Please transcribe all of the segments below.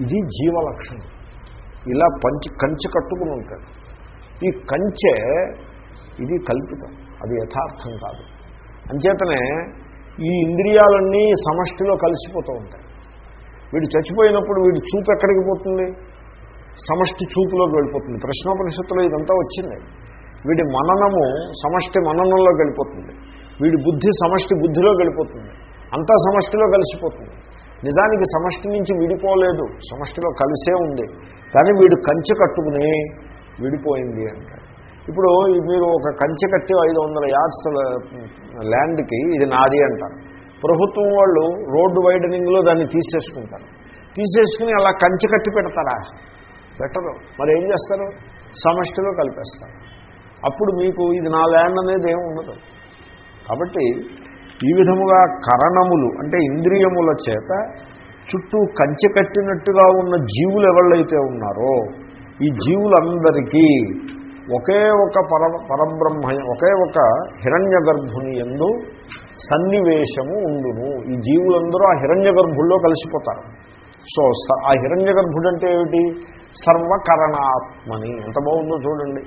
ఇది జీవ లక్షణం ఇలా పంచి కంచె కట్టుకుని ఉంటాడు. ఈ కంచె ఇది కల్పితం అది యథార్థం కాదు. అంచేతనే ఈ ఇంద్రియాలన్నీ సమష్టిలో కలిసిపోతూ ఉంటాయి. వీడు చచ్చిపోయినప్పుడు వీడి చూపు ఎక్కడికి పోతుంది? సమష్టి చూపులోకి వెళ్ళిపోతుంది. ప్రశ్నోపనిషత్తులో ఇదంతా వచ్చింది. వీడి మననము సమష్టి మననంలోకి వెళ్ళిపోతుంది. వీడి బుద్ధి సమష్టి బుద్ధిలోకి వెళ్ళిపోతుంది. అంతా సమష్టిలో కలిసిపోతుంది. నిజానికి సమష్టి నుంచి విడిపోలేదు. సమష్టిలో కలిసే ఉంది. కానీ వీడు కంచె కట్టుకుని విడిపోయింది అంటాడు. ఇప్పుడు మీరు ఒక కంచె కట్టి ఐదు వందల యార్డ్స్ ల్యాండ్కి ఇది నాది అంటారు. ప్రభుత్వం వాళ్ళు రోడ్డు వైడనింగ్లో దాన్ని తీసేసుకుంటారు. తీసేసుకుని అలా కంచె కట్టి పెడతారా? పెట్టరు. మరి ఏం చేస్తారు? సమష్టిలో కలిపేస్తారు. అప్పుడు మీకు ఇది నా ల్యాండ్ అనేది ఏమి ఉండదు. కాబట్టి ఈ విధముగా కరణములు అంటే ఇంద్రియముల చేత చుట్టూ కంచె కట్టినట్టుగా ఉన్న జీవులు ఎవళ్ళైతే ఉన్నారో ఈ జీవులందరికీ ఒకే ఒక పర పరబ్రహ్మ ఒకే ఒక హిరణ్య గర్భుని ఎందు సన్నివేశము ఉండును. ఈ జీవులందరూ ఆ హిరణ్య గర్భుల్లో కలిసిపోతారు. సో స- ఆ హిరణ్య గర్భుడు అంటే ఏమిటి? సర్వకరణాత్మని. ఎంత బాగుందో చూడండి.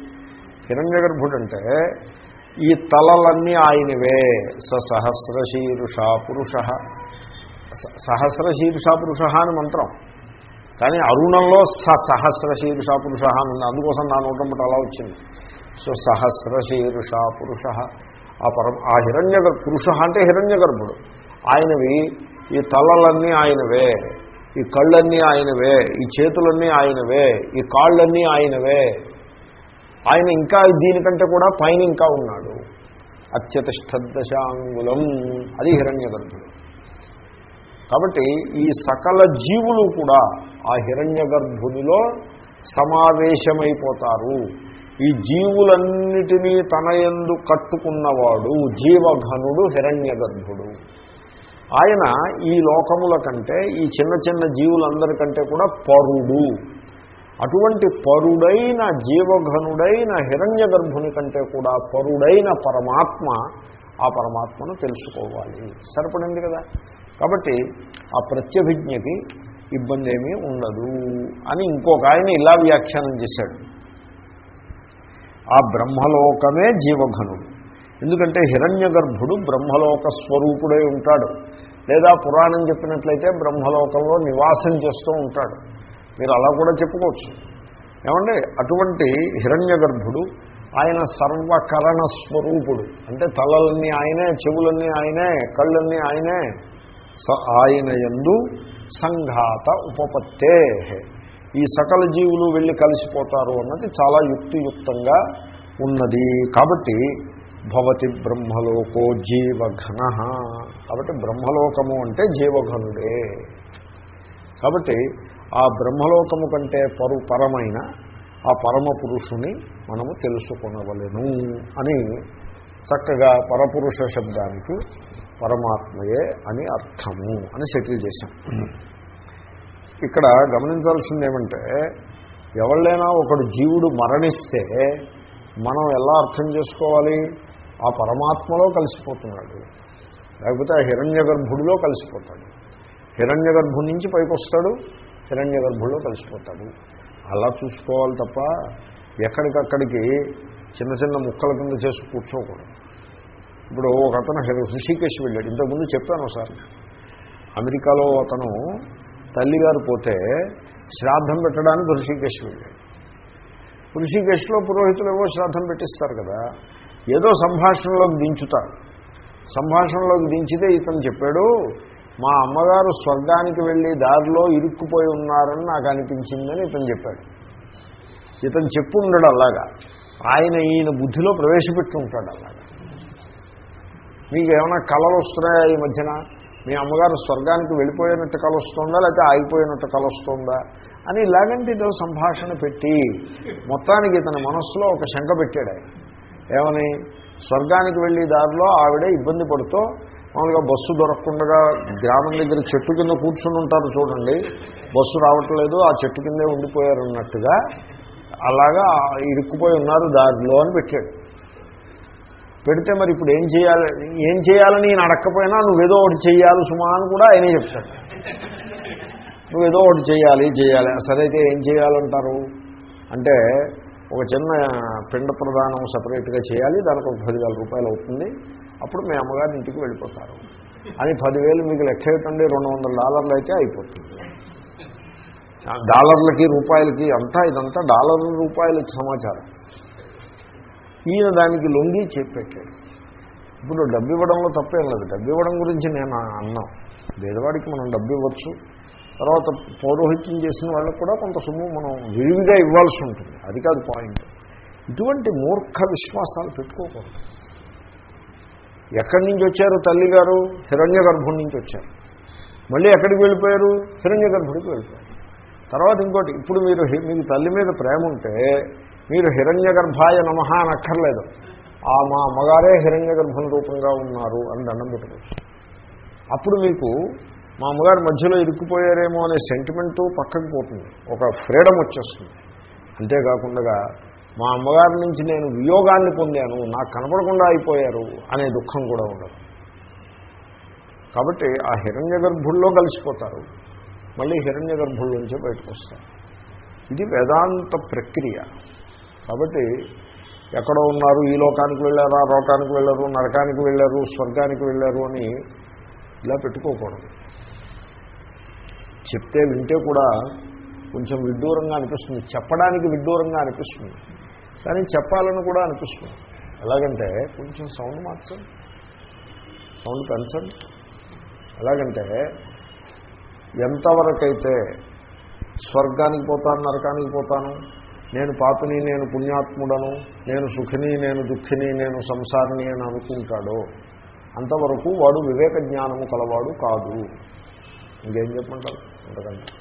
హిరణ్య గర్భుడు అంటే ఈ తలలన్నీ ఆయనవే. స సహస్రశీరుష పురుష. స- సహస్రశీరుష పురుష అని మంత్రం. కానీ అరుణంలో స సహస్రశీరుష పురుష అని ఉంది. అందుకోసం నా నోటంబటి అలా వచ్చింది. సో సహస్రశీరుష పురుష. ఆ పరం ఆ హిరణ్య పురుష అంటే హిరణ్య గర్భుడు ఆయనవి ఈ తలలన్నీ ఆయనవే. ఈ కళ్ళన్నీ ఆయనవే. ఈ చేతులన్నీ ఆయనవే. ఈ కాళ్ళన్నీ ఆయనవే. ఆయన ఇంకా దీనికంటే కూడా పైన ఇంకా ఉన్నాడు. అత్యతిష్టదశాంగులం అది హిరణ్య గర్భుడు కాబట్టి ఈ సకల జీవులు కూడా ఆ హిరణ్య గర్భునిలో సమావేశమైపోతారు. ఈ జీవులన్నిటినీ తన ఎందు కట్టుకున్నవాడు జీవఘనుడు హిరణ్య గర్భుడు ఆయన ఈ లోకముల కంటే ఈ చిన్న చిన్న జీవులందరికంటే కూడా పరుడు. అటువంటి పరుడైన జీవఘనుడైన హిరణ్య గర్భుని కంటే కూడా పరుడైన పరమాత్మ ఆ పరమాత్మను తెలుసుకోవాలి. సరిపడింది కదా? కాబట్టి ఆ ప్రత్యభిజ్ఞకి ఇబ్బంది ఏమీ ఉండదు అని ఇంకొక ఆయన ఇలా వ్యాఖ్యానం చేశాడు. ఆ బ్రహ్మలోకమే జీవఘనుడు. ఎందుకంటే హిరణ్య గర్భుడు బ్రహ్మలోక స్వరూపుడై ఉంటాడు. లేదా పురాణం చెప్పినట్లయితే బ్రహ్మలోకంలో నివాసం చేస్తూ ఉంటాడు. మీరు అలా కూడా చెప్పుకోవచ్చు. ఏమండి? అటువంటి హిరణ్య గర్భుడు ఆయన సర్వకరణ స్వరూపుడు. అంటే తలలన్నీ ఆయనే చెవులన్నీ ఆయనే కళ్ళన్నీ ఆయనే. స ఆయన ఎందు సంఘాత ఉపపత్తే. ఈ సకల జీవులు వెళ్ళి కలిసిపోతారు అన్నది చాలా యుక్తియుక్తంగా ఉన్నది. కాబట్టి భవతి బ్రహ్మలోకో జీవఘన. కాబట్టి బ్రహ్మలోకము అంటే జీవఘనుడే. కాబట్టి ఆ బ్రహ్మలోకము కంటే పరు పరమైన ఆ పరమ పురుషుని మనము తెలుసుకొనవలెను అని చక్కగా పరపురుష శబ్దానికి పరమాత్మయే అని అర్థము అని సెటిల్ చేశాం. ఇక్కడ గమనించాల్సింది ఏమంటే ఎవళ్ళైనా ఒకడు జీవుడు మరణిస్తే మనం ఎలా అర్థం చేసుకోవాలి? ఆ పరమాత్మలో కలిసిపోతున్నాడు. లేకపోతే ఆ హిరణ్య గర్భుడిలో కలిసిపోతాడు. హిరణ్య గర్భుడి నుంచి పైకి వస్తాడు. హిరణ్య గర్భుడిలో కలిసిపోతాడు. అలా చూసుకోవాలి తప్ప ఎక్కడికక్కడికి చిన్న చిన్న ముక్కల కింద చేసి కూర్చోకూడదు. ఇప్పుడు ఒక అతను హృషికేశ్ వెళ్ళాడు. ఇంతకుముందు చెప్పాను ఒకసారి అమెరికాలో అతను తల్లిగారు పోతే శ్రాద్ధం పెట్టడానికి హృషికేశ్ వెళ్ళాడు. హృషికేశ్లో పురోహితులు ఏవో శ్రాద్ధం పెట్టిస్తారు కదా ఏదో సంభాషణలోకి దించుతారు. సంభాషణలోకి దించితే ఇతను చెప్పాడు మా అమ్మగారు స్వర్గానికి వెళ్ళి దారిలో ఇరుక్కుపోయి ఉన్నారని నాకు అనిపించిందని ఇతను చెప్పాడు. ఇతను చెప్పు ఉండడు అలాగా. ఆయన ఈయన బుద్ధిలో ప్రవేశపెట్టుంటాడు అలాగా. మీకు ఏమైనా కళలు వస్తున్నాయా ఈ మధ్యన? మీ అమ్మగారు స్వర్గానికి వెళ్ళిపోయినట్టు కలొస్తుందా లేకపోతే ఆగిపోయినట్టు కలుస్తుందా అని ఇలాగంటే ఏదో సంభాషణ పెట్టి మొత్తానికి ఇతని మనస్సులో ఒక శంక పెట్టాడు ఆయన. ఏమని? స్వర్గానికి వెళ్ళి దారిలో ఆవిడ ఇబ్బంది పడుతూ మామూలుగా బస్సు దొరకకుండా గ్రామం దగ్గర చెట్టు కింద కూర్చుని ఉంటారు చూడండి. బస్సు రావట్లేదు ఆ చెట్టు కిందే ఉండిపోయారు అన్నట్టుగా అలాగా ఇరుక్కుపోయి ఉన్నారు దారిలో అని పెట్టాడు. పెడితే మరి ఇప్పుడు ఏం చేయాలి ఏం చేయాలని నేను అడక్కపోయినా నువ్వేదో ఒకటి చేయాలి సుమా అని కూడా ఆయనే చెప్తాడు. నువ్వు ఏదో ఒకటి చేయాలి చేయాలి సరే అయితే ఏం చేయాలంటారు? అంటే ఒక చిన్న పిండ ప్రదానం సపరేట్గా చేయాలి దానికి ఒక పదివేల రూపాయలు అవుతుంది. అప్పుడు మీ అమ్మగారి ఇంటికి వెళ్ళిపోతారు. అని పదివేలు మీకు లెక్క పెట్టండి రెండు వందల డాలర్లు అయితే అయిపోతుంది. డాలర్లకి రూపాయలకి అంతా ఇదంతా డాలర్ల రూపాయల సమాచారం. ఈయన దానికి లొంగి చెప్పెట్టాడు ఇప్పుడు డబ్బు ఇవ్వడంలో తప్పేం లేదు. డబ్బు ఇవ్వడం గురించి నేను అన్నాం. పేదవాడికి మనం డబ్బు ఇవ్వచ్చు. తర్వాత పౌరోహిత్యం చేసిన వాళ్ళకు కూడా కొంత సొమ్ము మనం విరివిగా ఇవ్వాల్సి ఉంటుంది. అది కాదు పాయింట్. ఇటువంటి మూర్ఖ విశ్వాసాలు పెట్టుకోకూడదు. ఎక్కడి నుంచి వచ్చారు తల్లిగారు? హిరణ్య గర్భుడి నుంచి వచ్చారు. మళ్ళీ ఎక్కడికి వెళ్ళిపోయారు? హిరణ్య గర్భుడికి వెళ్ళిపోయారు. తర్వాత ఇంకోటి ఇప్పుడు మీరు మీకు తల్లి మీద ప్రేమ ఉంటే మీరు హిరణ్య గర్భాయ నమ అని అక్కర్లేదు. ఆ మా అమ్మగారే హిరణ్య గర్భం రూపంగా ఉన్నారు అని దండం పెట్టుకోవచ్చు. అప్పుడు మీకు మా అమ్మగారు మధ్యలో ఇరుక్కుపోయారేమో అనే సెంటిమెంటు పక్కకు పోతుంది. ఒక ఫ్రీడమ్ వచ్చేస్తుంది. అంతేకాకుండా మా అమ్మగారి నుంచి నేను వియోగాన్ని పొందాను నాకు కనపడకుండా అయిపోయారు అనే దుఃఖం కూడా ఉండదు. కాబట్టి ఆ హిరణ్య గర్భుల్లో కలిసిపోతారు. మళ్ళీ హిరణ్య గర్భుల్లోంచే బయటకు వస్తారు. ఇది వేదాంత ప్రక్రియ. కాబట్టి ఎక్కడో ఉన్నారు ఈ లోకానికి వెళ్ళారు ఆ లోకానికి వెళ్ళారు నరకానికి వెళ్ళారు స్వర్గానికి వెళ్ళారు అని ఇలా పెట్టుకోకూడదు. చెప్తే వింటే కూడా కొంచెం విడ్డూరంగా అనిపిస్తుంది. చెప్పడానికి విడ్డూరంగా అనిపిస్తుంది. కానీ చెప్పాలని కూడా అనిపిస్తుంది. ఎలాగంటే కొంచెం సౌండ్ మార్చండి. సౌండ్ పెంచండి. ఎలాగంటే ఎంతవరకైతే స్వర్గానికి పోతాను నరకానికి పోతాను నేను పాపిని నేను పుణ్యాత్ముడను నేను సుఖిని నేను దుఃఖిని నేను సంసారిని అని అనుకుంటాడో అంతవరకు వాడు వివేక జ్ఞానము కలవాడు కాదు. ఇంకేం చెప్పమంటారు? అంతకంటే.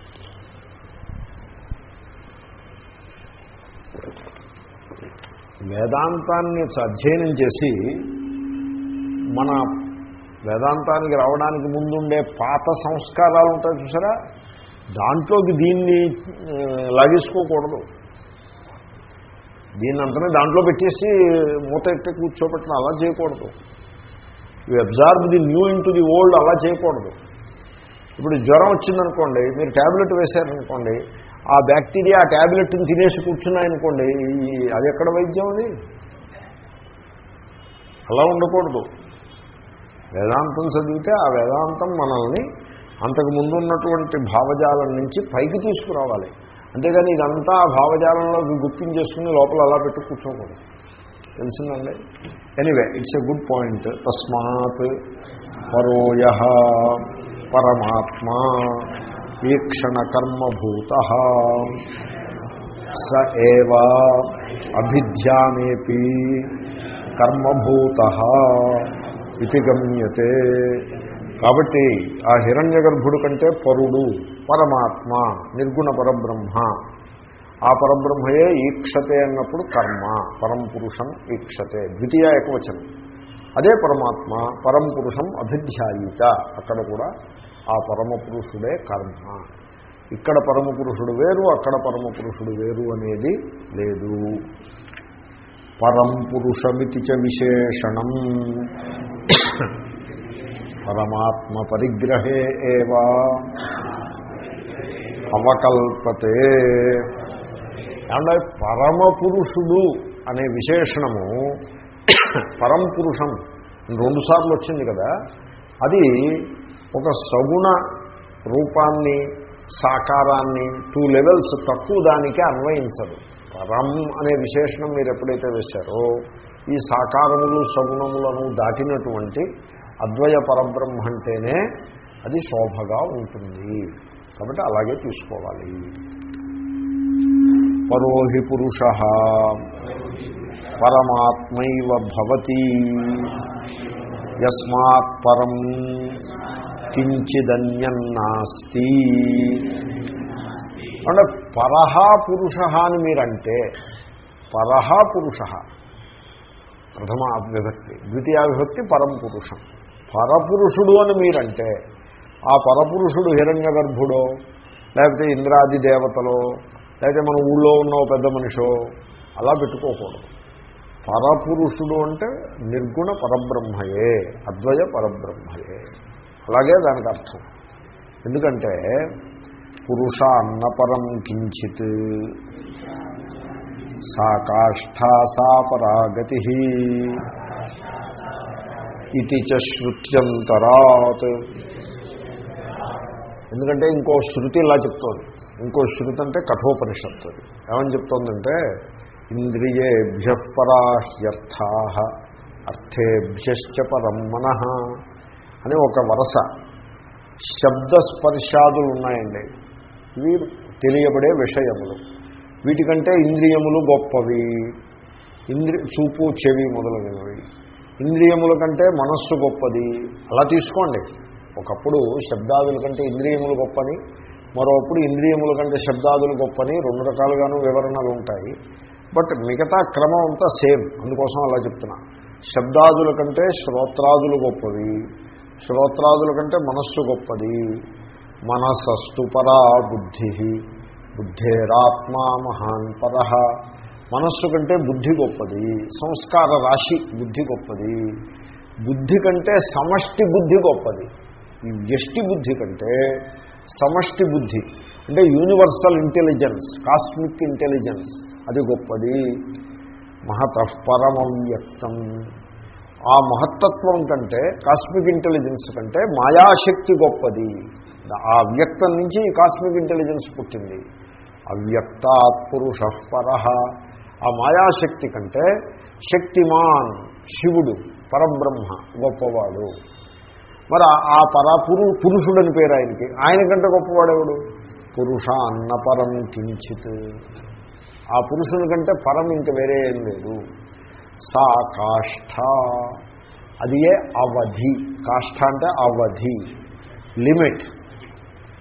వేదాంతాన్ని అధ్యయనం చేసి మన వేదాంతానికి రావడానికి ముందుండే పాత సంస్కారాలు ఉంటాయి చూసారా? దాంట్లోకి దీన్ని లాగేసుకోకూడదు. దీన్ని అంతనే దాంట్లో పెట్టేసి మూత ఎట్టి కూర్చోబెట్టడం అలా చేయకూడదు. You absorb the new in the old అలా చేయకూడదు. ఇప్పుడు జ్వరం వచ్చిందనుకోండి మీరు ట్యాబ్లెట్ వేశారనుకోండి ఆ బ్యాక్టీరియా ఆ ట్యాబ్లెట్ని తినేసి కూర్చున్నాయనుకోండి ఈ- అది ఎక్కడ వైద్యం అది? అలా ఉండకూడదు. వేదాంతం చదివితే ఆ వేదాంతం మనల్ని అంతకు ముందు ఉన్నటువంటి భావజాలం నుంచి పైకి తీసుకురావాలి. అంతేగాని ఇదంతా ఆ భావజాలంలోకి గుర్తించేసుకుని లోపల అలా పెట్టి కూర్చోకూడదు. తెలిసిందండి? Anyway it's a good point తస్మాత్ పరోయ పరమాత్మా వీక్షణ కర్మభూత స ఏవా అభిధ్యానేపి కర్మభూత ఇది గమ్యతే. కాబట్టి ఆ హిరణ్య గర్భుడు కంటే పరుడు పరమాత్మ నిర్గుణ పరబ్రహ్మ. ఆ పరబ్రహ్మయే ఈక్షతే అన్నప్పుడు కర్మ పరంపురుషం ఈక్షతే ద్వితీయ ఏకవచనం. అదే పరమాత్మ పరంపురుషం అభిధ్యాయిత. అక్కడ కూడా ఆ పరమ పురుషుడే కర్మ. ఇక్కడ పరమ పురుషుడు వేరు అక్కడ పరమ పురుషుడు వేరు అనేది లేదు. పరం పురుషమితి చ విశేషణం. పరమాత్మ పరిగ్రహే ఏవా. అవకల్పతే. అంటే పరమ పురుషుడు అనే విశేషణము పరం పురుషం రెండుసార్లు వచ్చింది కదా అది ఒక సగుణ రూపాన్ని సాకారాన్ని టూ లెవెల్స్ తక్కువ దానికి అన్వయించదు. పరం అనే విశేషణం మీరు ఎప్పుడైతే వేశారో ఈ సాకారములు సగుణములను దాటినటువంటి అద్వయ పరబ్రహ్మ అంటేనే అది శోభగా ఉంటుంది. కాబట్టి అలాగే తీసుకోవాలి. పరోహి పురుష పరమాత్మైవ భవతి. యస్మాత్ పరం. కించిదన్యన్నాస్తి అంటే పరహ పురుష అని మీరంటే పరహ పురుష ప్రథమ విభక్తి ద్వితీయ విభక్తి పరం పురుషం. పరపురుషుడు అని మీరంటే ఆ పరపురుషుడు హిరణ్య గర్భుడో లేకపోతే ఇంద్రాది దేవతలో లేకపోతే మన ఊళ్ళో ఉన్న పెద్ద మనిషో అలా పెట్టుకోకూడదు. పరపురుషుడు అంటే నిర్గుణ పరబ్రహ్మయే అద్వయ పరబ్రహ్మయే. అలాగే దానికి అర్థం. ఎందుకంటే పురుష అన్నపరం కించిత్ సా కాష్టా సా పరాగతి ఇది చ ఎందుకంటే ఇంకో శృతి ఇలా చెప్తోంది. ఇంకో శృతి అంటే కఠోపనిషత్తు ఏమని చెప్తోందంటే ఇంద్రియేభ్య పరాహ్యర్థా అర్థేభ్య పరం మన. అని ఒక వరస. శబ్దస్పర్శాదులు ఉన్నాయండి ఇవి తెలియబడే విషయములు. వీటికంటే ఇంద్రియములు గొప్పవి. ఇంద్రి చూపు చెవి మొదలైనవి. ఇంద్రియముల కంటే మనస్సు గొప్పది. అలా తీసుకోండి. ఒకప్పుడు శబ్దాదుల కంటే ఇంద్రియములు గొప్పని మరోప్పుడు ఇంద్రియముల కంటే శబ్దాదులు గొప్పని రెండు రకాలుగాను వివరణలు ఉంటాయి బట్ మిగతా క్రమం అంతా సేమ్. అందుకోసం అలా చెప్తున్నా. శబ్దాదుల కంటే శ్రోత్రాదులు గొప్పవి. శ్రోత్రాదుల కంటే మనస్సు గొప్పది. మనసస్తు పరా బుద్ధి. బుద్ధేరాత్మా మహాన్ పర. మనస్సు కంటే బుద్ధి గొప్పది. సంస్కార రాశి బుద్ధి గొప్పది. బుద్ధి కంటే సమష్టి బుద్ధి గొప్పది. ఈ వ్యష్టి బుద్ధి కంటే సమష్టి బుద్ధి. అంటే యూనివర్సల్ ఇంటెలిజెన్స్ కాస్మిక్ ఇంటెలిజెన్స్ అది గొప్పది. మహత పరమవ్యక్తం. ఆ మహత్తత్వం కంటే కాస్మిక్ ఇంటెలిజెన్స్ కంటే మాయాశక్తి గొప్పది. ఆ వ్యక్తం నుంచి ఈ కాస్మిక్ ఇంటెలిజెన్స్ పుట్టింది. అవ్యక్తాత్ పురుష పర. ఆ మాయాశక్తి కంటే శక్తిమాన్ శివుడు పరబ్రహ్మ గొప్పవాడు. మరి ఆ పర పురు పురుషుడని పేరు ఆయనకి. ఆయన కంటే గొప్పవాడెవడు పురుష అన్నపరం కించిత్. ఆ పురుషుని కంటే పరం ఇంక వేరే ఏం లేదు. సా కాష్ఠ అది ఏ? అవధి. కాష్ఠ అంటే అవధి. లిమిట్.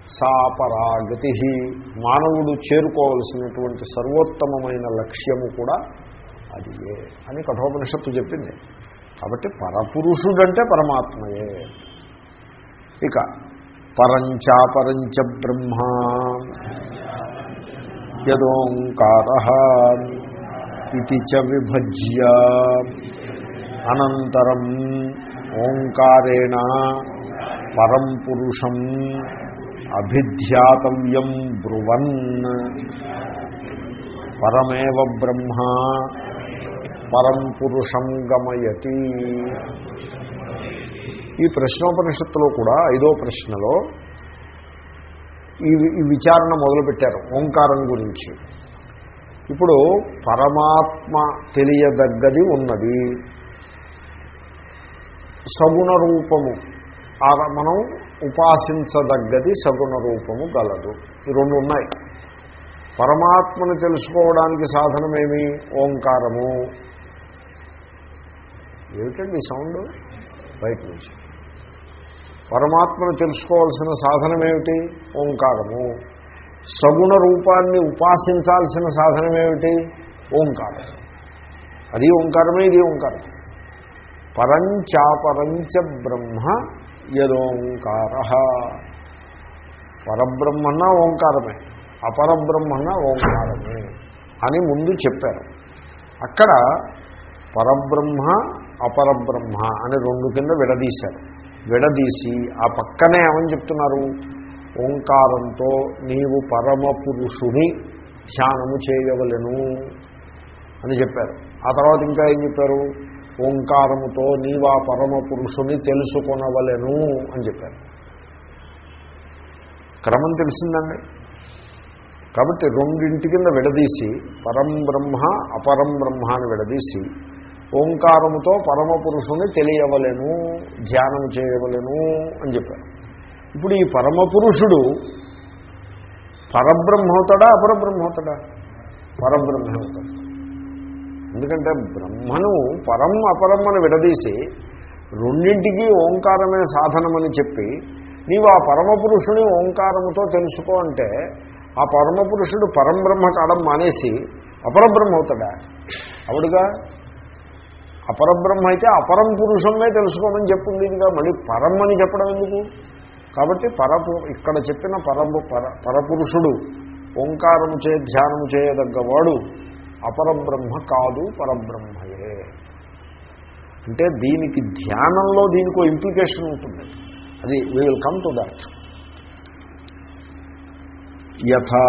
సాపరాగతి. మానవుడు చేరుకోవలసినటువంటి సర్వోత్తమమైన లక్ష్యము కూడా అది ఏ? అని కఠోపనిషత్తు చెప్పింది. కాబట్టి పరపురుషుడంటే పరమాత్మయే. ఇక పరంచాపరంచ బ్రహ్మా. యదోంకార. ఇది చ విభజ్య అనంతరం ఓంకారేణ పరం పురుషం అభిధ్యాతవ్యం బ్రువన్ పరమేవ బ్రహ్మ పరం పురుషం గమయతి ఈ ప్రశ్నోపనిషత్తులో కూడా ఐదో ప్రశ్నలో ఈ ఈ విచారణ మొదలుపెట్టారు ఓంకారం గురించి. ఇప్పుడు పరమాత్మ తెలియదగ్గది ఉన్నది. సగుణ రూపము. మనం ఉపాసించదగ్గది సగుణ రూపము గలదు. ఈ రెండు ఉన్నాయి. పరమాత్మను తెలుసుకోవడానికి సాధనమేమి? ఓంకారము. ఏమిటండి సౌండ్? బయట నుంచి. పరమాత్మను తెలుసుకోవాల్సిన సాధనం ఏమిటి ఓంకారము. సగుణ రూపాన్ని ఉపాసించాల్సిన సాధనం ఏమిటి ఓంకారం. అది ఓంకారమే ఇది ఓంకారం. పరంచాపరంచ బ్రహ్మ యదోంకార. పరబ్రహ్మన్న ఓంకారమే అపరబ్రహ్మన్న ఓంకారమే అని ముందు చెప్పారు. అక్కడ పరబ్రహ్మ అపరబ్రహ్మ అని రెండు కింద విడదీశారు. విడదీసి ఆ పక్కనే ఏమని చెప్తున్నారు? ఓంకారంతో నీవు పరమ పురుషుని ధ్యానము చేయవలను అని చెప్పారు. ఆ తర్వాత ఇంకా ఏం చెప్పారు? ఓంకారముతో నీవా పరమ పురుషుని తెలుసుకొనవలెను అని చెప్పారు. క్రమం తెలిసిందండి. కాబట్టి రెండింటి కింద విడదీసి పరం బ్రహ్మ అపరం బ్రహ్మ అని విడదీసి ఓంకారముతో పరమ పురుషుని తెలియవలెను ధ్యానం చేయవలెను అని చెప్పారు. ఇప్పుడు ఈ పరమ పురుషుడు పరబ్రహ్మ అవుతాడా అపరబ్రహ్మ అవుతాడా పరబ్రహ్మ అవుతాడు ఎందుకంటే బ్రహ్మను పరం అపరమ్మను విడదీసి రెండింటికి ఓంకారమే సాధనమని చెప్పి నీవు ఆ పరమపురుషుని ఓంకారముతో తెలుసుకో అంటే ఆ పరమపురుషుడు పరంబ్రహ్మ కాడం మానేసి అపరబ్రహ్మ అవుతాడా అవుడుగా. అపరబ్రహ్మ అయితే అపరం పురుషమే తెలుసుకోమని చెప్పింది ఇదిగా. మళ్ళీ పరం అని చెప్పడం ఎందుకు? కాబట్టి పరపు ఇక్కడ చెప్పిన పరము పర పరపురుషుడు ఓంకారము చే ధ్యానము చేయదగ్గవాడు అపరబ్రహ్మ కాదు పరబ్రహ్మయే. అంటే దీనికి ధ్యానంలో దీనికి ఇంప్లికేషన్ ఉంటుంది. అది we will come to that యథా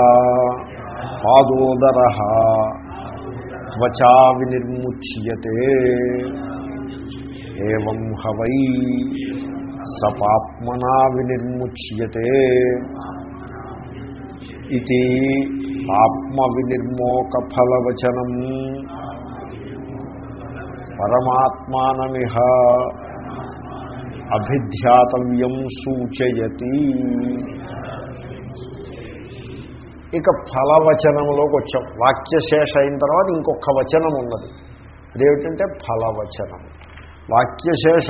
పాదోదర త్వచా వినిర్ముచ్యతే. ఏం హవై సపాత్మనా వినిర్ముచ్యతే ఇది ఆత్మ వినిర్మోక ఫలవచనం పరమాత్మానమిహ అభిధ్యాతవ్యం సూచయతి. ఇక ఫలవచనంలోకి వచ్చాం వాక్యశేష అయిన తర్వాత ఇంకొక వచనం ఉన్నది అదేమిటంటే ఫలవచనం. వాక్యశేష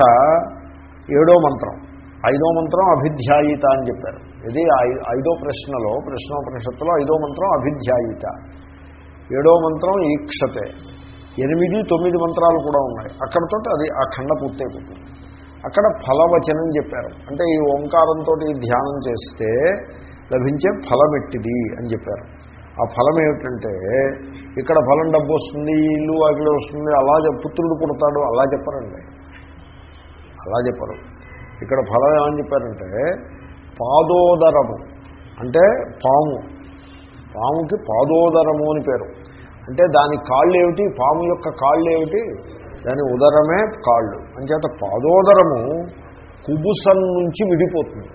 ఏడో మంత్రం. ఐదో మంత్రం అభిధ్యాయిత అని చెప్పారు. ఇది ఐ- ఐదో ప్రశ్నలో ప్రశ్నోపనిషత్తులో ఐదో మంత్రం అభిధ్యాయిత. ఏడో మంత్రం ఈక్షతే. ఎనిమిది తొమ్మిది మంత్రాలు కూడా ఉన్నాయి. అక్కడతో అది ఆ ఖండ పూర్తయిపోతుంది. అక్కడ ఫలవచనం చెప్పారు. అంటే ఈ ఓంకారంతో ధ్యానం చేస్తే లభించే ఫలమెట్టిది అని చెప్పారు. ఆ ఫలం ఏమిటంటే ఇక్కడ ఫలం డబ్బు వస్తుంది ఇల్లు అక్కడ వస్తుంది అలా పుత్రుడు పుడతాడు అలా చెప్పరండి. అలా చెప్పరు. ఇక్కడ ఫలం ఏమని చెప్పారంటే పాదోదరము. అంటే పాము. పాముకి పాదోదరము అని పేరు. అంటే దాని కాళ్ళు ఏమిటి పాము యొక్క కాళ్ళు ఏమిటి దాని ఉదరమే కాళ్ళు. అంచేత పాదోదరము కుబుసం నుంచి విడిపోతుంది.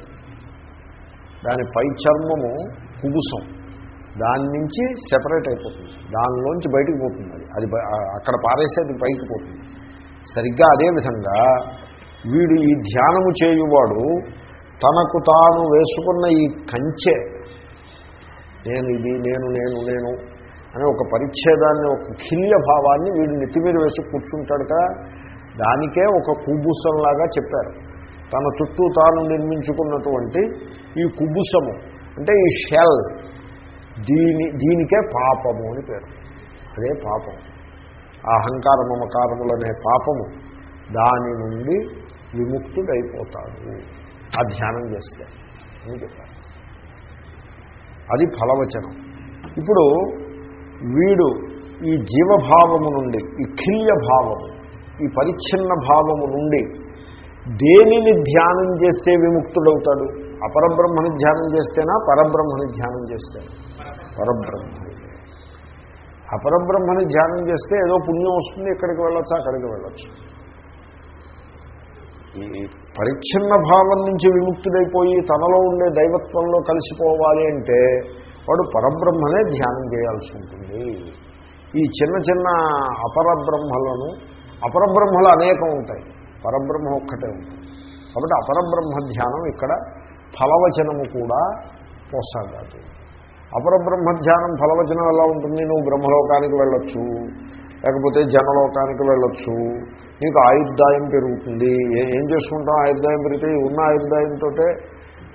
దాని పై చర్మము కుబుసం. దాని నుంచి సెపరేట్ అయిపోతుంది. దానిలోంచి బయటికి పోతుంది అది. అది అక్కడ పారేస్తే అది పైకి పోతుంది. సరిగ్గా అదేవిధంగా వీడు ఈ ధ్యానము చేయువాడు తనకు తాను వేసుకున్న ఈ కంచె నేను ఇది నేను నేను నేను అనే ఒక పరిచ్ఛేదాన్ని ఒక కిల్య భావాన్ని వీడు నెత్తి మీద వేసి కూర్చుంటాడు కదా. దానికే ఒక కుబుసంలాగా చెప్పారు. తన చుట్టూ తాను నిర్మించుకున్నటువంటి ఈ కుబుసము అంటే ఈ షెల్ దీని దీనికే పాపము అని పేరు. అదే పాపం. ఆ అహంకార మమకారములనే పాపము దాని నుండి విముక్తుడైపోతాడు. ఆ ధ్యానం చేస్తే. అని చెప్పారు? అది ఫలవచనం. ఇప్పుడు వీడు ఈ జీవభావము నుండి ఈ కిల్య భావము ఈ పరిచ్ఛిన్న భావము నుండి దేనిని ధ్యానం చేస్తే విముక్తుడవుతాడు? అపరబ్రహ్మని ధ్యానం చేస్తేనా? పరబ్రహ్మని ధ్యానం చేస్తేనా పరబ్రహ్మని. అపరబ్రహ్మని ధ్యానం చేస్తే ఏదో పుణ్యం వస్తుంది ఎక్కడికి వెళ్ళొచ్చు? అక్కడికి వెళ్ళొచ్చు. ఈ పరిచ్ఛిన్న భావం నుంచి విముక్తుడైపోయి తనలో ఉండే దైవత్వంలో కలిసిపోవాలి అంటే వాడు పరబ్రహ్మనే ధ్యానం చేయాల్సి ఉంటుంది. ఈ చిన్న చిన్న అపరబ్రహ్మలను అపరబ్రహ్మలు అనేకం ఉంటాయి. పరబ్రహ్మ ఒక్కటే ఉంటుంది. కాబట్టి అపరబ్రహ్మ ధ్యానం ఇక్కడ ఫలవచనము కూడా పోసాగాదు అపరబ్రహ్మ ధ్యానం ఫలవచనం ఎలా ఉంటుంది? నువ్వు బ్రహ్మలోకానికి వెళ్ళొచ్చు. లేకపోతే జనలోకానికి వెళ్ళొచ్చు. నీకు ఆయుర్దాయం పెరుగుతుంది. ఏం చేసుకుంటాం? ఆయుర్దాయం పెరిగితే ఉన్న ఆయుర్దాయంతో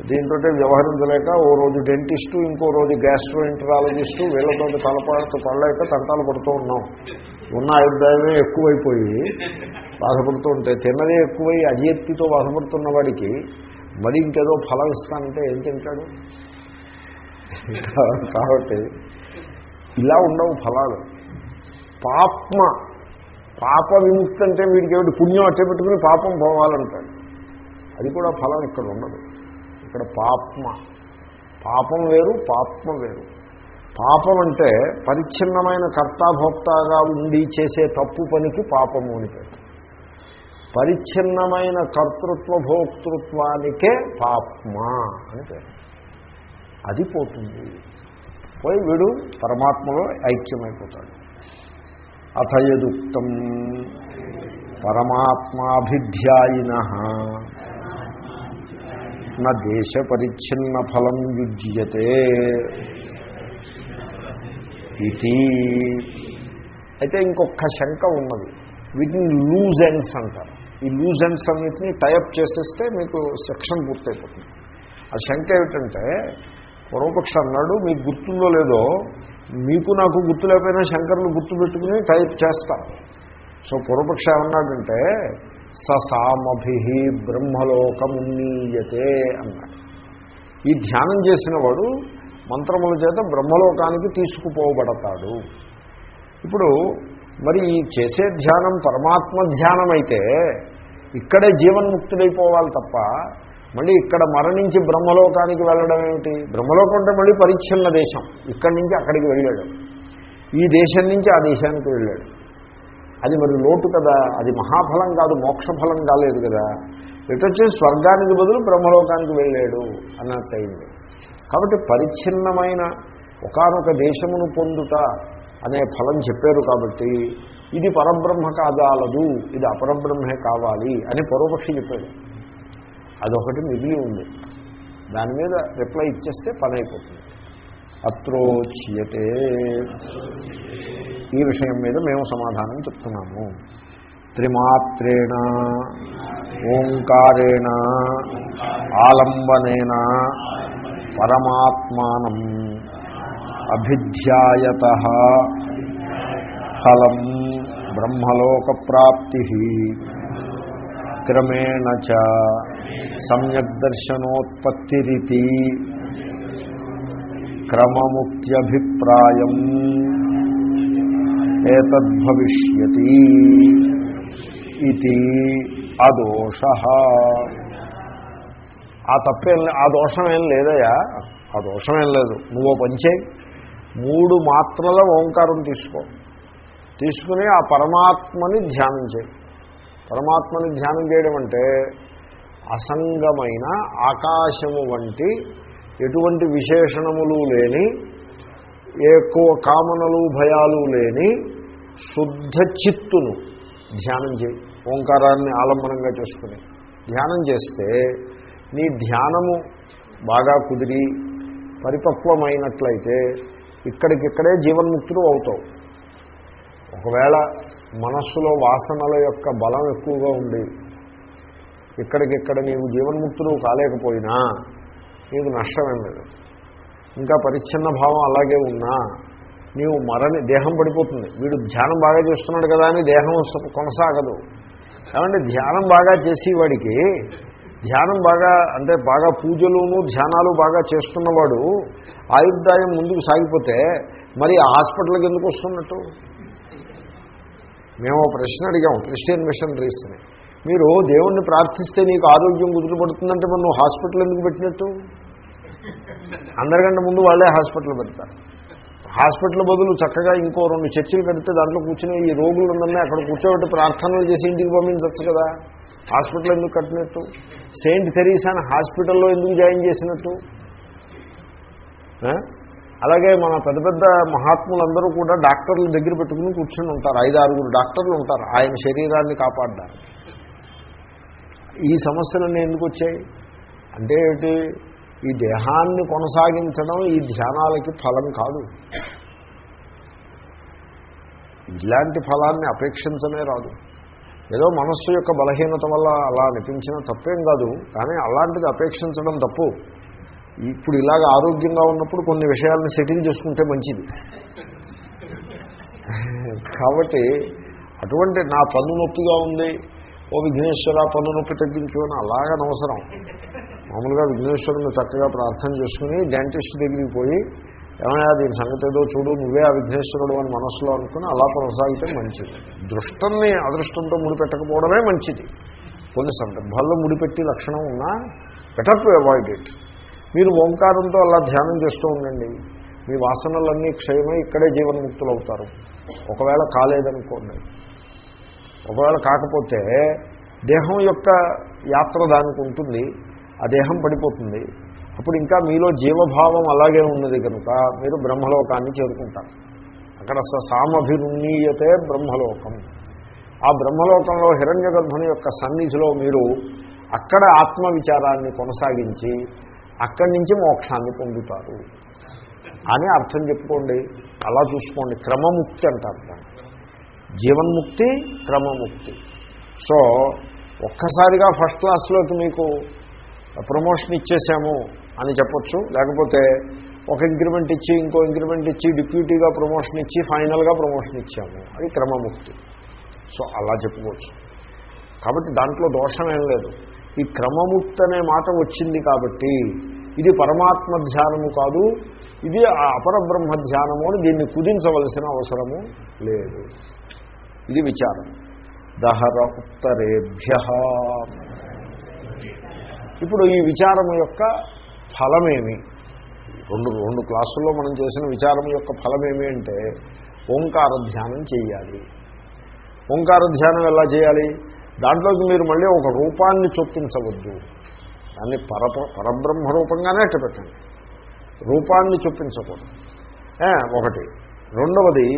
దీంతో వ్యవహరించలేక ఓ రోజు డెంటిస్టు ఇంకో రోజు గ్యాస్ట్రో ఇంటరాలజిస్టు వీళ్ళతో తలపాటు పడలేక తంటాలు పడుతూ ఉన్నాం. ఉన్న ఆయుర్దాయమే ఎక్కువైపోయి బాధపడుతూ ఉంటే తిన్నదే ఎక్కువై అజీర్తితో బాధపడుతున్న వాడికి మరి ఇంకేదో ఫలం ఇస్తానంటే ఏం తింటాడు? కాబట్టి ఇలా ఉండవు ఫలాలు. పాప్మ పాప విముక్తి అంటే వీడికి ఏమిటి పుణ్యం అట్టే పెట్టుకుని పాపం పోవాలంటాడు. అది కూడా ఫలం ఇక్కడ ఉండదు. ఇక్కడ పాప్మ పాపం వేరు పాప్మ వేరు. పాపం అంటే పరిచ్ఛిన్నమైన కర్తాభోక్తాగా ఉండి చేసే తప్పు పనికి పాపము అని పేరు. పరిచ్ఛిన్నమైన కర్తృత్వ భోక్తృత్వానికే పాప్మ అని పేరు. అది పోతుంది. పోయి వీడు పరమాత్మలో ఐక్యమైపోతాడు. అథయదుక్తం పరమాత్మాభిధ్యాయిన. నా దేశ పరిచ్ఛిన్న ఫలం యుజ్యతే ఇది అయితే ఇంకొక శంక ఉన్నది. వీటిని లూజ్ ఎండ్స్ అంటారు. ఈ లూజ్ ఎండ్స్ అన్నిటిని టైప్ చేసేస్తే మీకు సెక్షన్ పూర్తయిపోతుంది. ఆ శంక ఏమిటంటే పూర్వపక్ష అన్నాడు మీకు గుర్తుందో లేదో మీకు నాకు గుర్తు లేకపోయినా శంకరులు గుర్తు పెట్టుకుని టైప్ చేస్తారు సో పూర్వపక్ష ఏమన్నాడంటే ససామభి బ్రహ్మలోకమున్నీయతే అన్నాడు. ఈ ధ్యానం చేసిన వాడు మంత్రముల చేత బ్రహ్మలోకానికి తీసుకుపోబడతాడు. ఇప్పుడు మరి ఈ చేసే ధ్యానం పరమాత్మ ధ్యానం అయితే ఇక్కడే జీవన్ముక్తుడైపోవాలి తప్ప మళ్ళీ ఇక్కడ మరణించి బ్రహ్మలోకానికి వెళ్ళడం ఏమిటి? బ్రహ్మలోకం అంటే మళ్ళీ పరిచ్ఛిన్న దేశం. ఇక్కడి నుంచి అక్కడికి వెళ్ళాడు. ఈ దేశం నుంచి ఆ దేశానికి వెళ్ళాడు. అది మరి లోటు కదా. అది మహాఫలం కాదు మోక్షఫలం కాలేదు కదా. ఇటొచ్చి స్వర్గానికి బదులు బ్రహ్మలోకానికి వెళ్ళాడు అన్నట్టయింది. కాబట్టి పరిచ్ఛిన్నమైన ఒకనొక దేశమును పొందుట అనే ఫలం చెప్పారు కాబట్టి ఇది పరబ్రహ్మ కాజాలదు ఇది అపరబ్రహ్మే కావాలి అని పూర్వపక్షి చెప్పాడు. అదొకటి మిగిలి ఉంది. దాని మీద రిప్లై ఇచ్చేస్తే పని అయిపోతుంది అత్రోచ్యతే ఈ విషయం మీద మేము సమాధానం చెప్తున్నాము. త్రిమాత్రేణ ఓంకారేణ ఆలంబనేన పరమాత్మానం అభిధ్యాయత ఫలం బ్రహ్మలోక ప్రాప్తి క్రమేణ చ సమ్యక్ దర్శనోత్పత్తిరితి క్రమముక్త్యభిప్రాయం ఏతద్భవిష్యతి ఇది అదోష ఆ తప్పేం ఆ దోషం ఏం లేదయా ఆ దోషం ఏం లేదు. నువ్వు పంచే మూడు మాత్రల ఓంకారం తీసుకో. తీసుకుని ఆ పరమాత్మని ధ్యానం చేయి. పరమాత్మని ధ్యానం చేయడం అంటే అసంగమైన ఆకాశము వంటి ఎటువంటి విశేషణములు లేని ఎక్కువ కామనలు భయాలు లేని శుద్ధ చిత్తును ధ్యానం చేయి. ఓంకారాన్ని ఆలంబనంగా చేసుకుని ధ్యానం చేస్తే నీ ధ్యానము బాగా కుదిరి పరిపక్వమైనట్లయితే ఇక్కడికిక్కడే జీవన్ముక్తులు అవుతావు. ఒకవేళ మనస్సులో వాసనల యొక్క బలం ఎక్కువగా ఉండి ఇక్కడికిక్కడ నీవు జీవన్ముక్తులు కాలేకపోయినా నీకు నష్టమేం లేదు. ఇంకా పరిచ్ఛిన్న భావం అలాగే ఉన్నా నీవు మరణి దేహం పడిపోతుంది. వీడు ధ్యానం బాగా చేస్తున్నాడు కదా అని దేహం కొనసాగదు. ఏమంటే ధ్యానం బాగా చేసేవాడికి ధ్యానం బాగా అంటే బాగా పూజలును ధ్యానాలు బాగా చేస్తున్నవాడు ఆయుర్దాయం ముందుకు సాగిపోతే మరి హాస్పిటల్కి ఎందుకు వస్తున్నట్టు? మేము ప్రశ్న అడిగాం క్రిస్టియన్ మిషనరీస్ని మీరు దేవుణ్ణి ప్రార్థిస్తే నీకు ఆరోగ్యం కుదురుపడుతుందంటే మరి నువ్వు హాస్పిటల్ ఎందుకు పెట్టినట్టు? అందరికంటే ముందు వాళ్ళే హాస్పిటల్ పెడతారు. హాస్పిటల్ బదులు చక్కగా ఇంకో రెండు చర్చిలు కడితే దాంట్లో కూర్చుని ఈ రోగులు రోగులందరినీ అక్కడ కూర్చోబెట్టి ప్రార్థనలు చేసి ఇంటికి పంపించవచ్చు కదా. హాస్పిటల్ ఎందుకు కట్టినట్టు? సెయింట్ తెరీసాని హాస్పిటల్లో ఎందుకు జాయిన్ చేసినట్టు? అలాగే మన పెద్ద పెద్ద మహాత్ములందరూ కూడా డాక్టర్ల దగ్గర పెట్టుకుని కూర్చుని ఉంటారు. ఐదు ఆరుగురు డాక్టర్లు ఉంటారు. ఆయన శరీరాన్ని కాపాడడానికి. ఈ సమస్యలన్నీ ఎందుకు వచ్చాయి? అంటే ఏమిటి? ఈ దేహాన్ని కొనసాగించడం ఈ ధ్యానాలకి ఫలం కాదు. ఇలాంటి ఫలాన్ని అపేక్షించనే రాదు. ఏదో మనస్సు యొక్క బలహీనత వల్ల అలా అనిపించిన తప్పేం కాదు. కానీ అలాంటిది అపేక్షించడం తప్పు. ఇప్పుడు ఇలాగ ఆరోగ్యంగా ఉన్నప్పుడు కొన్ని విషయాలను సెటిల్ చేసుకుంటే మంచిది. కాబట్టి అటువంటి నా పన్ను నొప్పిగా ఉంది ఓ విఘ్నేశ్వర పన్ను నొప్పి తగ్గించు అని అలాగనవసరం మామూలుగా విఘ్నేశ్వరుని చక్కగా ప్రార్థన చేసుకుని డెంటిస్ట్ దగ్గరికి పోయి ఏమైనా దీని సంగతి ఏదో చూడు నువ్వే ఆ విఘ్నేశ్వరుడు అని మనస్సులో అనుకుని అలా కొనసాగితే మంచిది. దృష్టాన్ని అదృష్టంతో ముడిపెట్టకపోవడమే మంచిది. కొన్ని సందర్భాల్లో ముడిపెట్టి లక్షణం ఉన్నా బెటర్ టు అవాయిడ్ ఇట్ మీరు ఓంకారంతో అలా ధ్యానం చేస్తూ ఉండండి. మీ వాసనలన్నీ క్షయమై ఇక్కడే జీవన్ముక్తులు అవుతారు ఒకవేళ కాలేదనుకోండి. ఒకవేళ కాకపోతే దేహం యొక్క యాత్ర దానికి ఉంటుంది. ఆ దేహం పడిపోతుంది. అప్పుడు ఇంకా మీలో జీవభావం అలాగే ఉన్నది కనుక మీరు బ్రహ్మలోకాన్ని చేరుకుంటారు. అక్కడ స సామభిరుణీయతే బ్రహ్మలోకం. ఆ బ్రహ్మలోకంలో హిరణ్య గర్భుని యొక్క సన్నిధిలో మీరు అక్కడ ఆత్మవిచారాన్ని కొనసాగించి అక్కడి నుంచి మోక్షాన్ని పొందుతారు. అని అర్థం చెప్పుకోండి. అలా చూసుకోండి. క్రమముక్తి అంటారు దాన్ని. జీవన్ముక్తి క్రమముక్తి. సో ఒక్కసారిగా ఫస్ట్ క్లాస్లోకి మీకు ప్రమోషన్ ఇచ్చేసాము అని చెప్పచ్చు. లేకపోతే ఒక ఇంక్రిమెంట్ ఇచ్చి ఇంకో ఇంక్రిమెంట్ ఇచ్చి డిప్యూటీగా ప్రమోషన్ ఇచ్చి ఫైనల్గా ప్రమోషన్ ఇచ్చాము. అది క్రమముక్తి. సో అలా చెప్పుకోవచ్చు. కాబట్టి దాంట్లో దోషం ఏం లేదు. ఈ క్రమముక్తి అనే మాట వచ్చింది కాబట్టి ఇది పరమాత్మ ధ్యానము కాదు ఇది ఆ అపరబ్రహ్మ ధ్యానము అని దీన్ని కుదించవలసిన అవసరము లేదు. ఇది విచారం. దహర ఉత్తరేభ్య ఇప్పుడు ఈ విచారం యొక్క ఫలమేమి? రెండు రెండు క్లాసుల్లో మనం చేసిన విచారం యొక్క ఫలమేమి అంటే ఓంకార ధ్యానం చేయాలి. ఓంకార ధ్యానం ఎలా చేయాలి? దాంట్లోకి మీరు మళ్ళీ ఒక రూపాన్ని చొప్పించవద్దు. దాన్ని పర పరబ్రహ్మ రూపంగానే అట్ట పెట్టండి. రూపాన్ని చొప్పించకూడదు. ఒకటి. రెండవది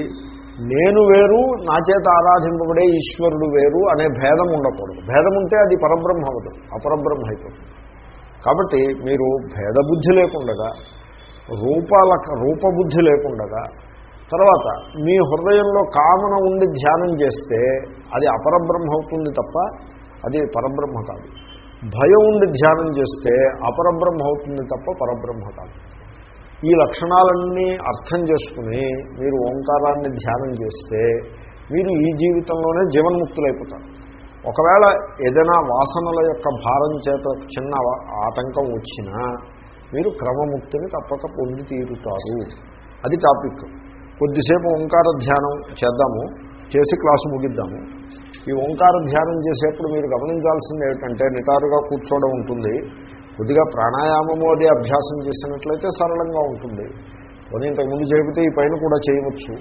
నేను వేరు నా చేత ఆరాధింపబడే ఈశ్వరుడు వేరు అనే భేదం ఉండకూడదు. భేదం ఉంటే అది పరబ్రహ్మ అవదు అపరబ్రహ్మ అయిపోతుంది. కాబట్టి మీరు భేదబుద్ధి లేకుండగా రూపాల రూపబుద్ధి లేకుండగా తర్వాత మీ హృదయంలో కామన ఉండి ధ్యానం చేస్తే అది అపరబ్రహ్మ అవుతుంది తప్ప అది పరబ్రహ్మ కాదు. భయం ఉండి ధ్యానం చేస్తే అపరబ్రహ్మ అవుతుంది తప్ప పరబ్రహ్మ కాదు. ఈ లక్షణాలన్నీ అర్థం చేసుకుని మీరు ఓంకారాన్ని ధ్యానం చేస్తే మీరు ఈ జీవితంలోనే జీవన్ముక్తులైపోతారు. ఒకవేళ ఏదైనా వాసనల యొక్క భారం చేత చిన్న ఆటంకం వచ్చినా మీరు క్రమముక్తిని తప్పక పొంది తీరుతారు. అది టాపిక్. కొద్దిసేపు ఓంకార ధ్యానం చేద్దాము చేసి క్లాసు ముగిద్దాము. ఈ ఓంకార ధ్యానం చేసేప్పుడు మీరు గమనించాల్సింది ఏమిటంటే నిటారుగా కూర్చోవడం ఉంటుంది. కొద్దిగా ప్రాణాయామము అది అభ్యాసం చేసినట్లయితే సరళంగా ఉంటుంది. కొన్ని ఇంతకుముందు చేపితే ఈ పైన కూడా చేయవచ్చు.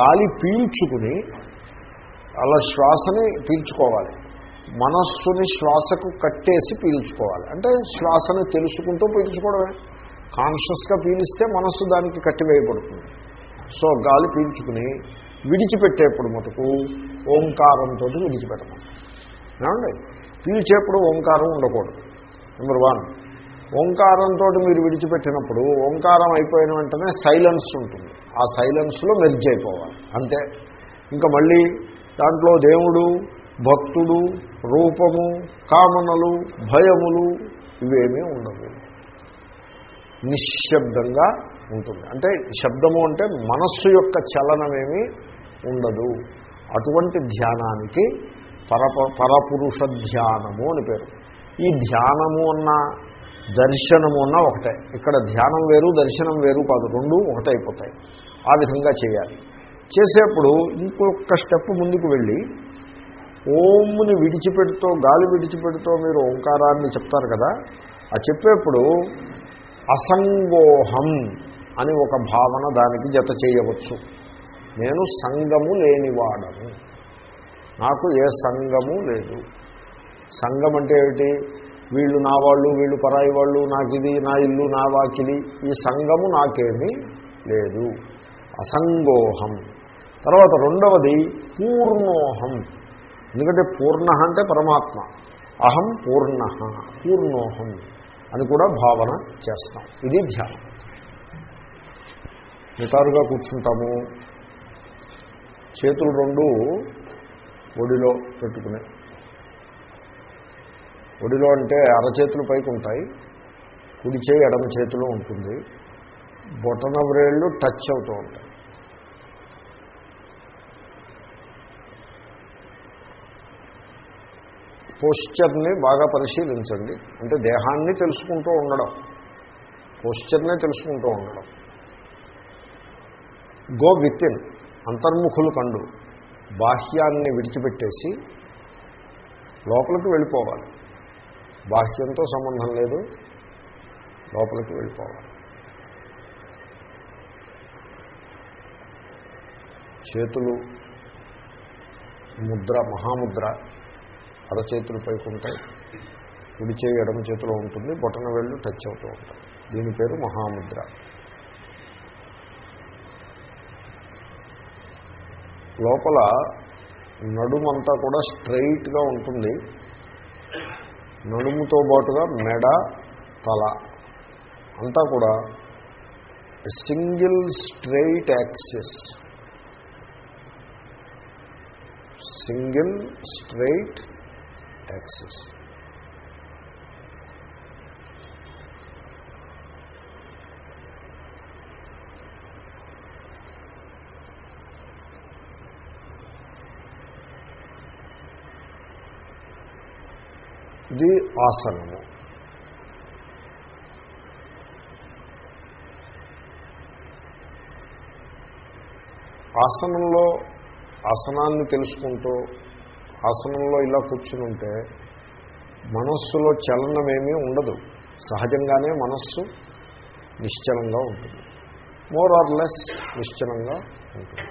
గాలి పీల్చుకుని అలా శ్వాసని పీల్చుకోవాలి. మనస్సుని శ్వాసకు కట్టేసి పీల్చుకోవాలి. అంటే శ్వాసని తెలుసుకుంటూ పీల్చుకోవడమే. కాన్షియస్గా పీలిస్తే మనస్సు దానికి కట్టివేయబడుతుంది. సో గాలి పీల్చుకుని విడిచిపెట్టేప్పుడు మటుకు ఓంకారంతో విడిచిపెట్టడం ఏమండి? పీల్చేప్పుడు ఓంకారం ఉండకూడదు. Number one. ఓంకారంతో మీరు విడిచిపెట్టినప్పుడు ఓంకారం అయిపోయిన వెంటనే సైలెన్స్ ఉంటుంది. ఆ సైలెన్స్లో మెర్జ్ అయిపోవాలి. అంతే. ఇంకా మళ్ళీ దాంట్లో దేవుడు భక్తుడు రూపము కామనలు భయములు ఇవేమీ ఉండవు నిశ్శబ్దంగా ఉంటుంది. అంటే శబ్దము అంటే మనస్సు యొక్క చలనమేమి ఉండదు. అటువంటి ధ్యానానికి పరప పరపురుష ధ్యానము అని పేరు. ఈ ధ్యానము అన్న దర్శనము అన్న ఒకటే. ఇక్కడ ధ్యానం వేరు దర్శనం వేరు కాదు రెండు ఒకటైపోతాయి ఆ విధంగా చేయాలి. చేసేప్పుడు ఇంకొక స్టెప్ ముందుకు వెళ్ళి ఓంని విడిచిపెడుతూ గాలి విడిచిపెడుతూ మీరు ఓంకారాన్ని చెప్తారు కదా ఆ చెప్పేప్పుడు అసంగోహం అని ఒక భావన దానికి జత చేయవచ్చు. నేను సంగము లేనివాడను. నాకు ఏ సంగము లేదు. సంఘం అంటే ఏమిటి? వీళ్ళు నా వాళ్ళు వీళ్ళు పరాయి వాళ్ళు నాకు ఇది నా ఇల్లు నా వాకిలి ఈ సంఘము నాకేమీ లేదు. అసంగోహం. తర్వాత రెండవది పూర్ణోహం. ఎందుకంటే పూర్ణ అంటే పరమాత్మ. అహం పూర్ణ పూర్ణోహం. అని కూడా భావన చేస్తాం. ఇది ధ్యానం. నిటారుగా కూర్చుంటాము. చేతులు రెండు ఒడిలో పెట్టుకునే. ఒడిలో అంటే అరచేతులు పైకి ఉంటాయి కుడి చేయి ఎడమ చేతిలో ఉంటుంది. బొటన వ్రేళ్ళు టచ్ అవుతూ ఉంటాయి. పోస్చర్ని బాగా పరిశీలించండి. అంటే దేహాన్ని తెలుసుకుంటూ ఉండడం. పోస్చర్నే తెలుసుకుంటూ ఉండడం. గో విత్ ఇన్ అంతర్ముఖులు కండు. బాహ్యాన్ని విడిచిపెట్టేసి లోపలికి వెళ్ళిపోవాలి. బాహ్యంతో సంబంధం లేదు. లోపలికి వెళ్ళిపోవాలి. చేతులు ముద్ర మహాముద్ర అరచేతులు పైకి ఉంటాయి కుడి చేయి ఎడమ చేతిలో ఉంటుంది బొటన వేళ్ళు టచ్ అవుతూ ఉంటాయి. దీని పేరు మహాముద్ర. లోపల నడుమంతా కూడా స్ట్రైట్గా ఉంటుంది. నడుముతో పాటుగా మెడ తల అంతా కూడా single straight axis. Single straight axis ఇది ఆసనము. ఆసనంలో ఆసనాన్ని తెలుసుకుంటూ ఆసనంలో ఇలా కూర్చుని ఉంటే మనస్సులో చలనమేమీ ఉండదు. సహజంగానే మనస్సు నిశ్చలంగా ఉంటుంది. మోర్ ఆర్ లెస్ నిశ్చలంగా ఉంటుంది.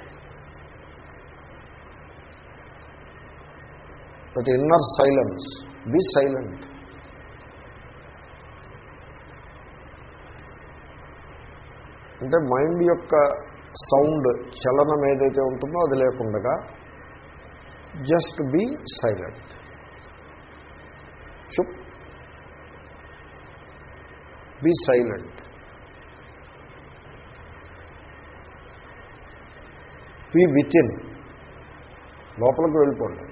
But inner silence be silent అంటే మైండ్ యొక్క సౌండ్ చలనం ఏదైతే ఉంటుందో అది లేకుండా జస్ట్ బీ సైలెంట్ చుప్ be silent be within లోపలికి వెళ్ళిపోండి.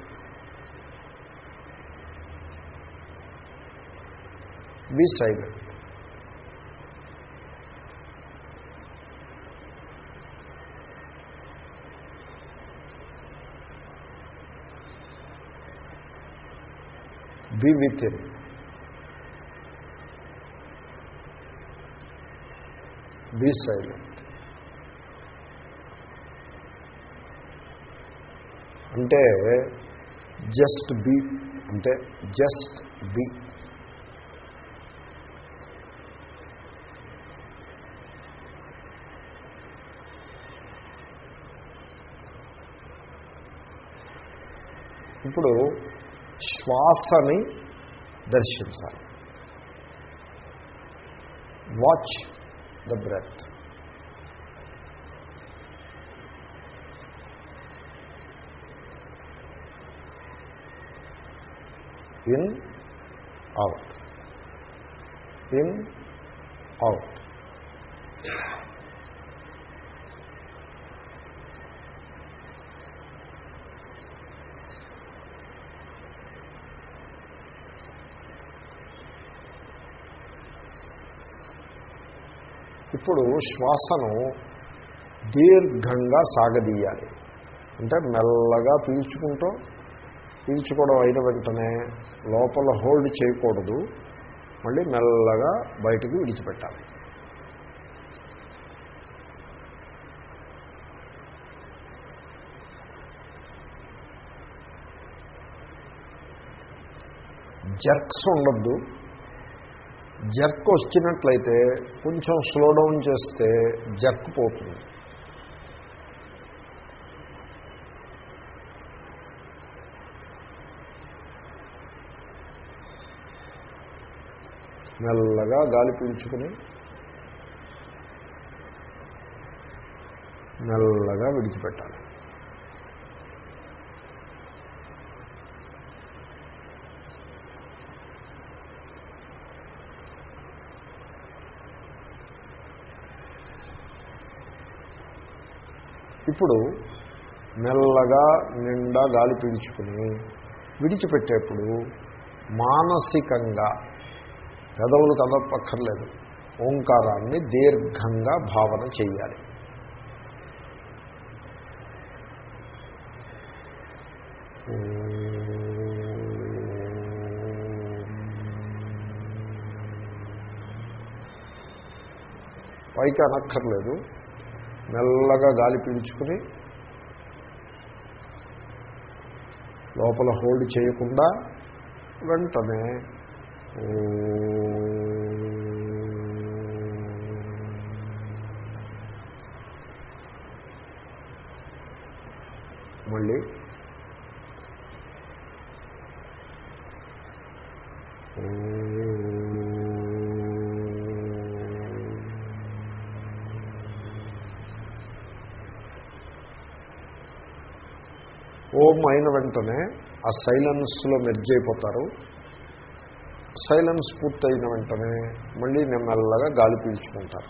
Be silent be within be silent అంటే జస్ట్ బీ అంటే జస్ట్ బీ ఇప్పుడు శ్వాసని దర్శించాలి. Watch the breath in out in out అప్పుడు శ్వాసను దీర్ఘంగా సాగదీయాలి. అంటే మెల్లగా పీల్చుకుంటూ పీల్చుకోవడం అయిన వెంటనే లోపల హోల్డ్ చేయకూడదు. మళ్ళీ మెల్లగా బయటకు విడిచిపెట్టాలి. జర్క్స్ ఉండద్దు. జర్క్ వచ్చినట్లయితే కొంచెం స్లో డౌన్ చేస్తే జర్క్ పోతుంది. మెల్లగా గాలి పీల్చుకుని మెల్లగా విడిచిపెట్టాలి. ఇప్పుడు మెల్లగా నిండా గాలి పీల్చుకుని విడిచిపెట్టేప్పుడు మానసికంగా పెదవులు కదపక్కర్లేదు ఓంకారాన్ని దీర్ఘంగా భావన చేయాలి పైకి అనక్కర్లేదు. మెల్లగా గాలి పీల్చుకుని లోపల హోల్డ్ చేయకుండా వెంటనే మళ్ళీ అయిన వెంటనే ఆ సైలెన్స్లో మెర్జ్ అయిపోతారు. సైలెన్స్ పూర్తయిన వెంటనే మళ్ళీ నెమ్మల్లగా గాలి పీల్చుకుంటారు.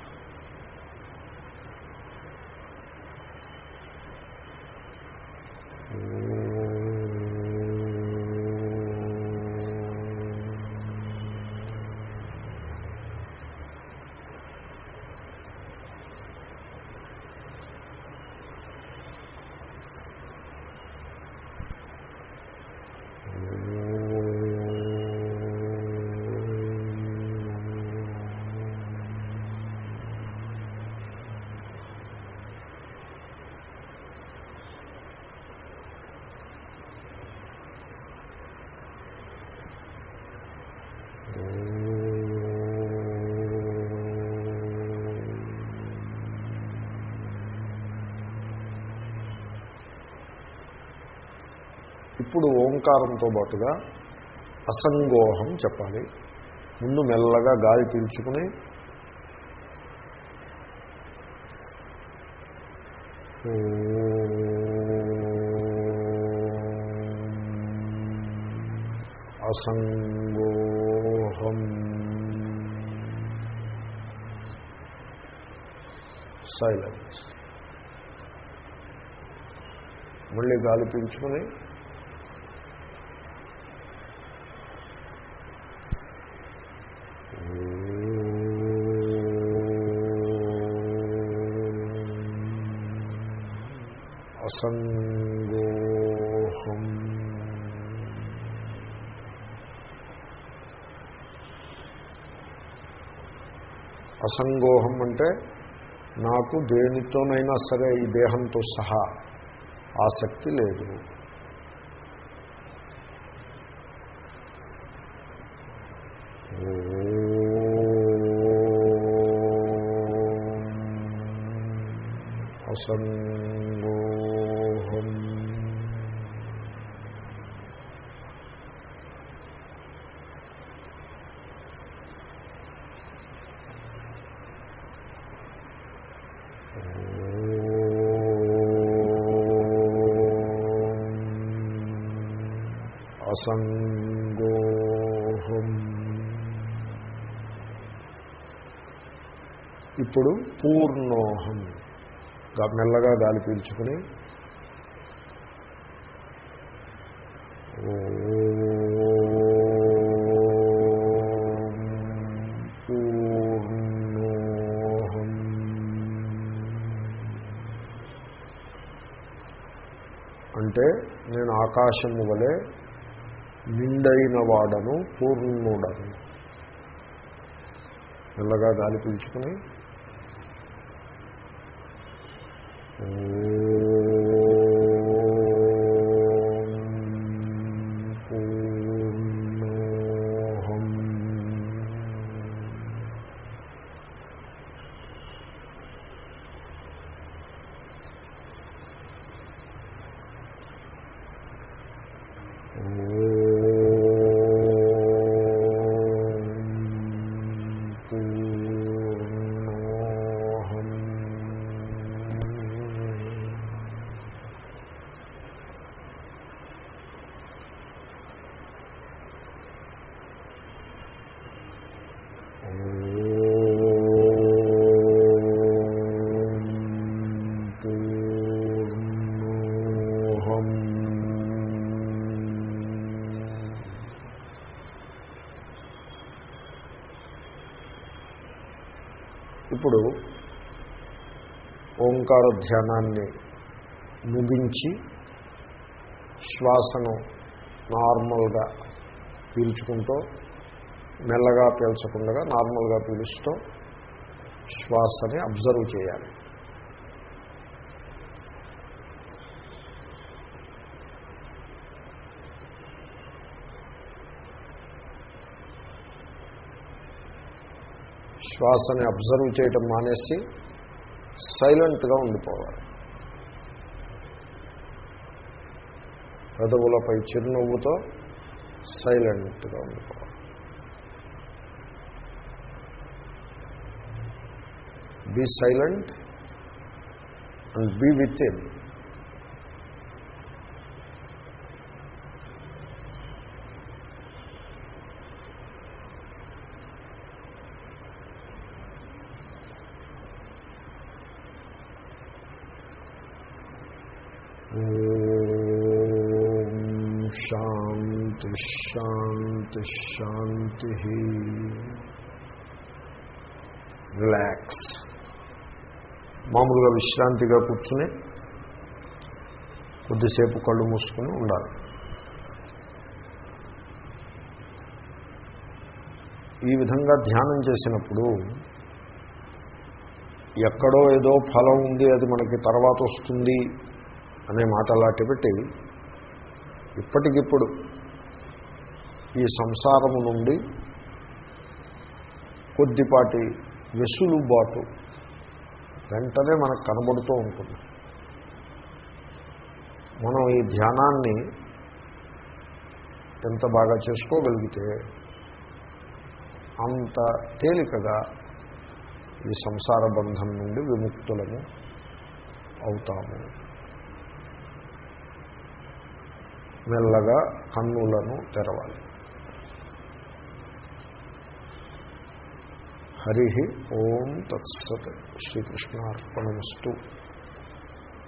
ఇప్పుడు ఓంకారంతో పాటుగా అసంగోహం చెప్పాలి. ముందు మెల్లగా గాలి పీల్చుకుని అసంగోహం సైలెన్స్ మళ్ళీ గాలి పీల్చుకుని అసంగోహం అసంగోహం అంటే నాకు దేనితోనైనా సరే ఈ దేహంతో సహా ఆసక్తి లేదు. అసంగోహం ఇప్పుడు పూర్ణోహం. మెల్లగా గాలి పీల్చుకుని పూర్ణోహం. అంటే నేను ఆకాశము వలె నిండైన వాడను పూర్ణుడను. మెల్లగా గాలి పీల్చుకుని ఇప్పుడు ఓంకార ధ్యానాన్ని ముగించి శ్వాసను నార్మల్గా పీల్చుకుంటూ మెల్లగా పీల్చకుండా నార్మల్గా పీలుస్తూ శ్వాసని అబ్జర్వ్ చేయాలి. శ్వాసని అబ్జర్వ్ చేయటం మానేసి సైలెంట్గా ఉండిపోవాలి. పెదవులపై చిరునవ్వుతో సైలెంట్గా ఉండిపోవాలి. Be silent and be within Om శాంతి శాంతి శాంతి రిలాక్స్ మామూలుగా విశ్రాంతిగా కూర్చుని కొద్దిసేపు కళ్ళు మూసుకుని ఉండాలి. ఈ విధంగా ధ్యానం చేసినప్పుడు ఎక్కడో ఏదో ఫలం ఉంది అది మనకి తర్వాత వస్తుంది అనే మాట అలాంటి పెట్టి ఇప్పటికిప్పుడు ఈ సంసారము నుండి కొద్దిపాటి వెసులుబాటు వెంటనే మనకు కనబడుతూ ఉంటుంది. మనం ఈ ధ్యానాన్ని ఎంత బాగా చేసుకోగలిగితే అంత తేలికగా ఈ సంసార బంధం నుండి విముక్తులము అవుతాము. మెల్లగా కన్నులను తెరవాలి. హరి ఓం తత్సత్. శ్రీకృష్ణార్పణమస్తు.